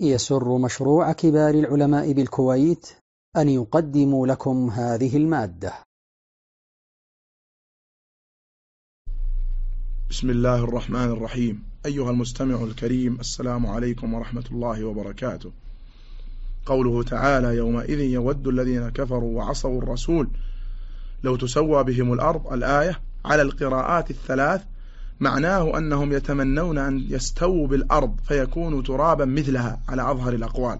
يسر مشروع كبار العلماء بالكويت أن يقدم لكم هذه المادة. بسم الله الرحمن الرحيم. أيها المستمع الكريم السلام عليكم ورحمة الله وبركاته. قوله تعالى يومئذ يود الذين كفروا وعصوا الرسول لو تسوى بهم الأرض الآية على القراءات الثلاث معناه أنهم يتمنون أن يستووا بالأرض فيكونوا ترابا مثلها على أظهر الأقوال.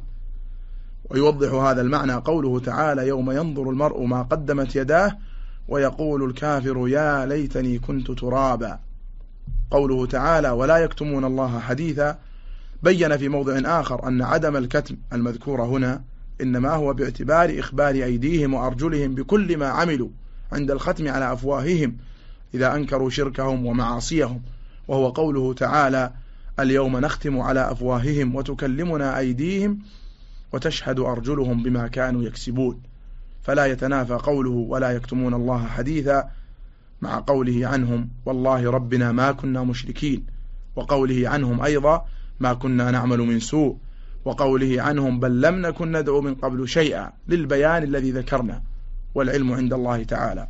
ويوضح هذا المعنى قوله تعالى يوم ينظر المرء ما قدمت يداه ويقول الكافر يا ليتني كنت ترابا. قوله تعالى ولا يكتمون الله حديثا. بين في موضع آخر أن عدم الكتم المذكور هنا إنما هو باعتبار إخبار أيديهم وأرجلهم بكل ما عملوا عند الختم على أفواههم إذا أنكروا شركهم ومعاصيهم وهو قوله تعالى اليوم نختم على أفواههم وتكلمنا أيديهم وتشهد أرجلهم بما كانوا يكسبون. فلا يتنافى قوله ولا يكتمون الله حديثا مع قوله عنهم والله ربنا ما كنا مشركين. وقوله عنهم أيضا ما كنا نعمل من سوء. وقوله عنهم بل لم نكن ندعو من قبل شيئا للبيان الذي ذكرنا والعلم عند الله تعالى.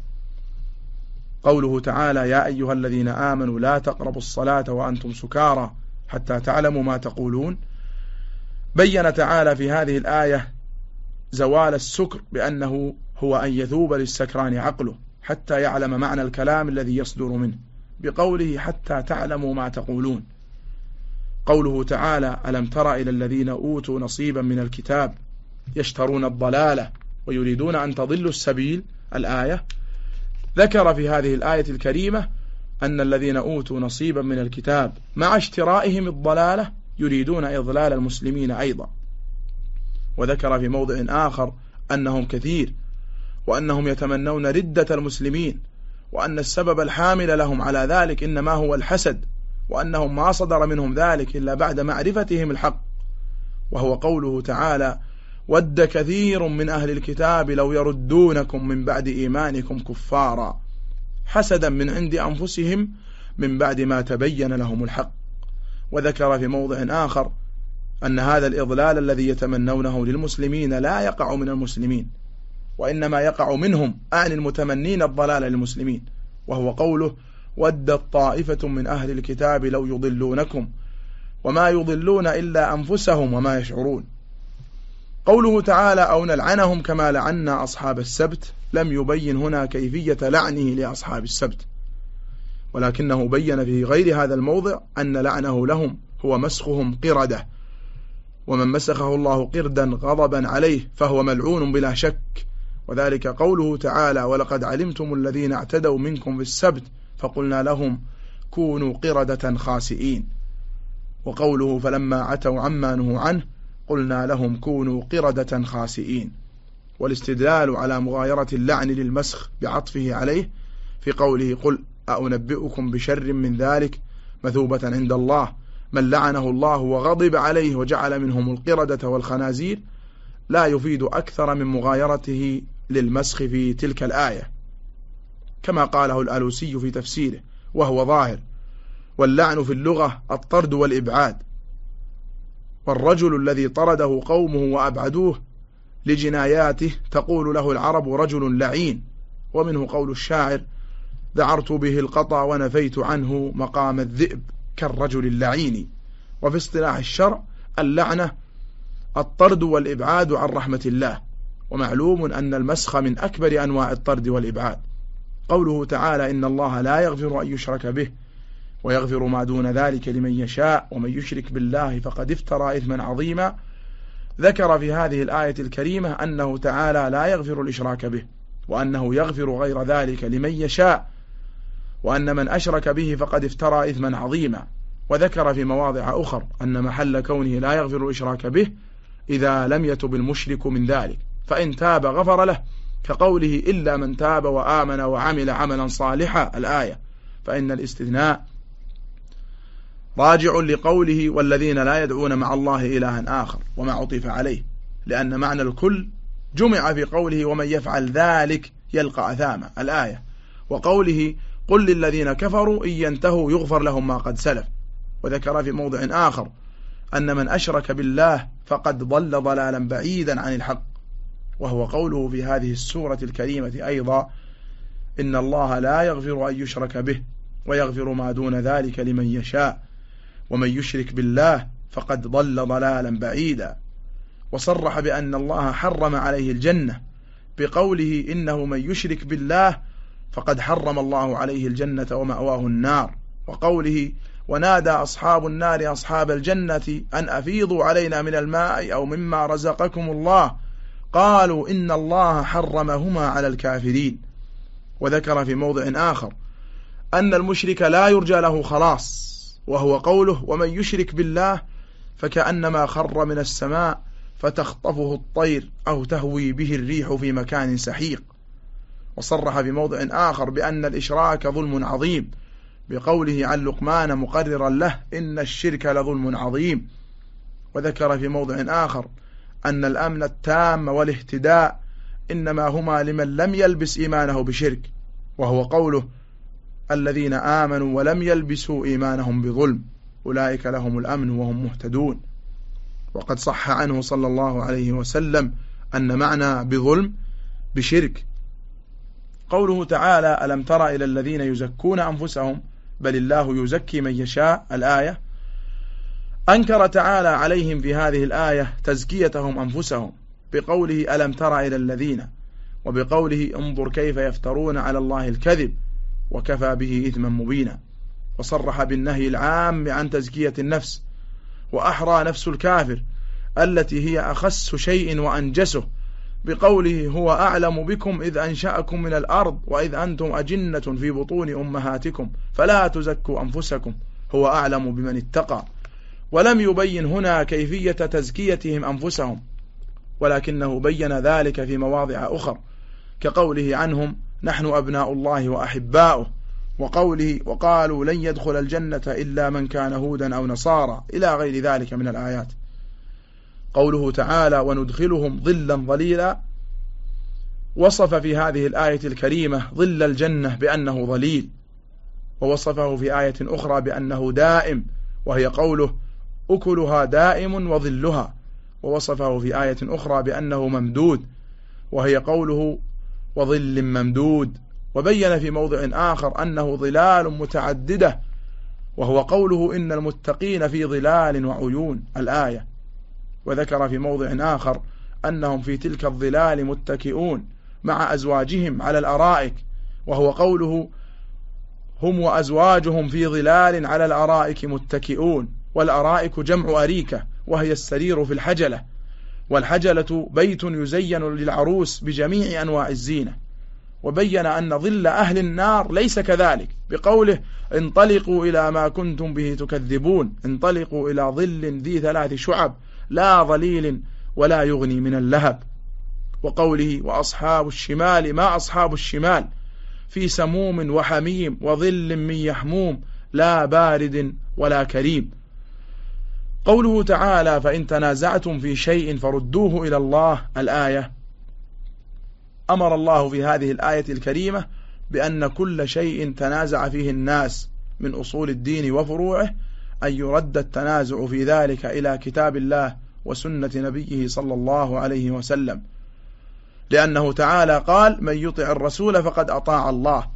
قوله تعالى يا أيها الذين آمنوا لا تقربوا الصلاة وأنتم سكارى حتى تعلموا ما تقولون. بين تعالى في هذه الآية زوال السكر بأنه هو أن يذوب للسكران عقله حتى يعلم معنى الكلام الذي يصدر منه بقوله حتى تعلموا ما تقولون. قوله تعالى ألم تر إلى الذين أوتوا نصيبا من الكتاب يشترون الضلالة ويريدون أن تضلوا السبيل؟ الآية ذكر في هذه الآية الكريمة أن الذين أوتوا نصيبا من الكتاب مع اشترائهم الضلالة يريدون إضلال المسلمين أيضا. وذكر في موضع آخر أنهم كثير وأنهم يتمنون ردة المسلمين وأن السبب الحامل لهم على ذلك إنما هو الحسد وأنهم ما صدر منهم ذلك إلا بعد معرفتهم الحق. وهو قوله تعالى ود كثير من أهل الكتاب لو يردونكم من بعد إيمانكم كفارا. حسدا من عند أنفسهم من بعد ما تبين لهم الحق. وذكر في موضع آخر أن هذا الإضلال الذي يتمنونه للمسلمين لا يقع من المسلمين وإنما يقع منهم أعني المتمنين الضلال للمسلمين. وهو قوله ودت طائفة من أهل الكتاب لو يضلونكم وما يضلون إلا أنفسهم وما يشعرون. قوله تعالى أو نلعنهم كما لعنا أصحاب السبت لم يبين هنا كيفية لعنه لأصحاب السبت. ولكنه بين في غير هذا الموضع أن لعنه لهم هو مسخهم قردة. ومن مسخه الله قردا غضبا عليه فهو ملعون بلا شك. وذلك قوله تعالى ولقد علمتم الذين اعتدوا منكم في السبت فقلنا لهم كونوا قردة خاسئين وقوله فلما عتوا عما نهوا عنه قلنا لهم كونوا قردة خاسئين والاستدلال على مغايرة اللعن للمسخ بعطفه عليه في قوله قل أنبئكم بشر من ذلك مثوبة عند الله من لعنه الله وغضب عليه وجعل منهم القردة والخنازير لا يفيد أكثر من مغايرته للمسخ في تلك الآية. كما قاله الألوسي في تفسيره وهو ظاهر واللعن في اللغة الطرد والإبعاد والرجل الذي طرده قومه وأبعدوه لجناياته تقول له العرب رجل لعين ومنه قول الشاعر ذعرت به القطى ونفيت عنه مقام الذئب كالرجل اللعين وفي اصطلاح الشرع اللعنة الطرد والإبعاد عن رحمة الله ومعلوم أن المسخ من أكبر أنواع الطرد والإبعاد. قوله تعالى إن الله لا يغفر أن يشرك به ويغفر ما دون ذلك لمن يشاء ومن يشرك بالله فقد افترى إثما عظيما. ذكر في هذه الآية الكريمة أنه تعالى لا يغفر الإشراك به وأنه يغفر غير ذلك لمن يشاء وأن من أشرك به فقد افترى إثما عظيما. وذكر في مواضع أخر أن محل كونه لا يغفر الإشراك به إذا لم يتب المشرك من ذلك. فإن تاب غفر له كقوله إلا من تاب وآمن وعمل عملا صالحا الآية. فإن الاستثناء راجع لقوله والذين لا يدعون مع الله إلها آخر وما عطف عليه لأن معنى الكل جمع في قوله ومن يفعل ذلك يلقى أثاما الآية. وقوله قل للذين كفروا إن ينتهوا يغفر لهم ما قد سلف. وذكر في موضع آخر أن من أشرك بالله فقد ضل ضلالا بعيدا عن الحق. وهو قوله في هذه السورة الكريمة أيضا إن الله لا يغفر أن يشرك به ويغفر ما دون ذلك لمن يشاء. ومن يشرك بالله فقد ضل ضلالا بعيدا. وصرح بأن الله حرم عليه الجنة بقوله إنه من يشرك بالله فقد حرم الله عليه الجنة ومأواه النار. وقوله ونادى أصحاب النار أصحاب الجنة أن أفيضوا علينا من الماء أو مما رزقكم الله. قالوا إن الله حرمهما على الكافرين. وذكر في موضع آخر أن المشرك لا يرجى له خلاص. وهو قوله ومن يشرك بالله فكأنما خر من السماء فتخطفه الطير أو تهوي به الريح في مكان سحيق. وصرح في موضع آخر بأن الإشراك ظلم عظيم بقوله عن لقمان مقررا له إن الشرك لظلم عظيم. وذكر في موضع آخر أن الأمن التام والاهتداء إنما هما لمن لم يلبس إيمانه بشرك وهو قوله الذين آمنوا ولم يلبسوا إيمانهم بظلم أولئك لهم الأمن وهم مهتدون. وقد صح عنه صلى الله عليه وسلم أن معنى بظلم بشرك. قوله تعالى ألم تر إلى الذين يزكون أنفسهم؟ بل الله يزكي من يشاء. الآية أنكر تعالى عليهم في هذه الآية تزكيتهم أنفسهم بقوله ألم تر إلى الذين؟ وبقوله انظر كيف يفترون على الله الكذب. وكفى به إثما مبينا وصرح بالنهي العام عن تزكية النفس وأحرى نفس الكافر التي هي أخس شيء وأنجسه بقوله هو أعلم بكم إذ أنشأكم من الأرض وإذ أنتم أجنة في بطون أمهاتكم فلا تزكوا أنفسكم هو أعلم بمن اتقى ولم يبين هنا كيفية تزكيتهم أنفسهم ولكنه بين ذلك في مواضع أخر كقوله عنهم نحن أبناء الله وأحباؤه. وقوله وقالوا لن يدخل الجنة إلا من كان هودا أو نصارى إلى غير ذلك من الآيات. قوله تعالى وندخلهم ظلا ظليلا. وصف في هذه الآية الكريمة ظل الجنة بأنه ظليل. ووصفه في آية أخرى بأنه دائم وهي قوله أكلها دائم وظلها. ووصفه في آية أخرى بأنه ممدود وهي قوله وظل ممدود وبين في موضع آخر أنه ظلال متعددة وهو قوله إن المتقين في ظلال وعيون الآية. وذكر في موضع آخر أنهم في تلك الظلال متكئون مع أزواجهم على الأرائك وهو قوله هم وأزواجهم في ظلال على الأرائك متكئون والأرائك جمع أريكة وهي السرير في الحجلة. والحجلة بيت يزين للعروس بجميع أنواع الزينة. وبين أن ظل أهل النار ليس كذلك. بقوله انطلقوا إلى ما كنتم به تكذبون. انطلقوا إلى ظل ذي ثلاث شعب لا ظليل ولا يغني من اللهب. وقوله وأصحاب الشمال ما أصحاب الشمال؟ في سموم وحميم وظل من يحموم لا بارد ولا كريم. قوله تعالى فإن تنازعتم في شيء فردوه إلى الله. الآية أمر الله في هذه الآية الكريمة بأن كل شيء تنازع فيه الناس من أصول الدين وفروعه أن يرد التنازع في ذلك إلى كتاب الله وسنة نبيه صلى الله عليه وسلم. لأنه تعالى قال من يطع الرسول فقد أطاع الله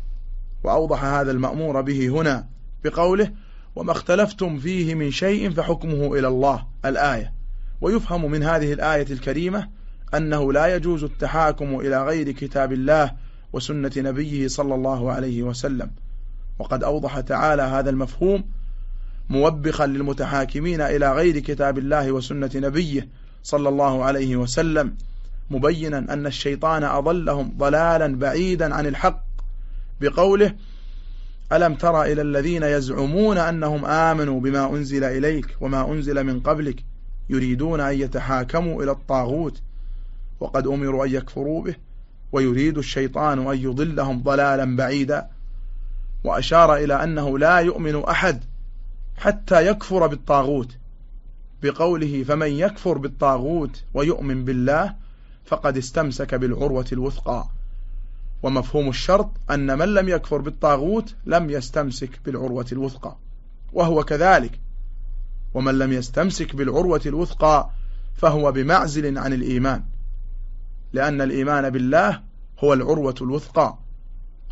وأوضح هذا المأمور به هنا بقوله وما اختلفتم فيه من شيء فحكمه إلى الله. الآية. ويفهم من هذه الآية الكريمة أنه لا يجوز التحاكم إلى غير كتاب الله وسنة نبيه صلى الله عليه وسلم. وقد أوضح تعالى هذا المفهوم موبخا للمتحاكمين إلى غير كتاب الله وسنة نبيه صلى الله عليه وسلم مبينا أن الشيطان أضلهم ضلالا بعيدا عن الحق بقوله ألم تر إلى الذين يزعمون أنهم آمنوا بما أنزل إليك وما أنزل من قبلك يريدون أن يتحاكموا إلى الطاغوت وقد أمروا أن يكفروا به ويريد الشيطان أن يضلهم ضلالا بعيدا وأشار إلى أنه لا يؤمن أحد حتى يكفر بالطاغوت بقوله فمن يكفر بالطاغوت ويؤمن بالله فقد استمسك بالعروة الوثقى ومفهوم الشرط أن من لم يكفر بالطاغوت لم يستمسك بالعروة الوثقى وهو كذلك. ومن لم يستمسك بالعروة الوثقى فهو بمعزل عن الإيمان لأن الإيمان بالله هو العروة الوثقى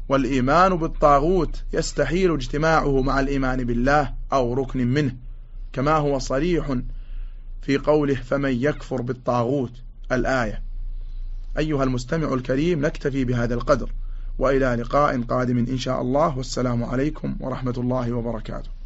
والإيمان بالطاغوت يستحيل اجتماعه مع الإيمان بالله أو ركن منه كما هو صريح في قوله فمن يكفر بالطاغوت الآية. أيها المستمع الكريم نكتفي بهذا القدر وإلى لقاء قادم إن شاء الله والسلام عليكم ورحمة الله وبركاته.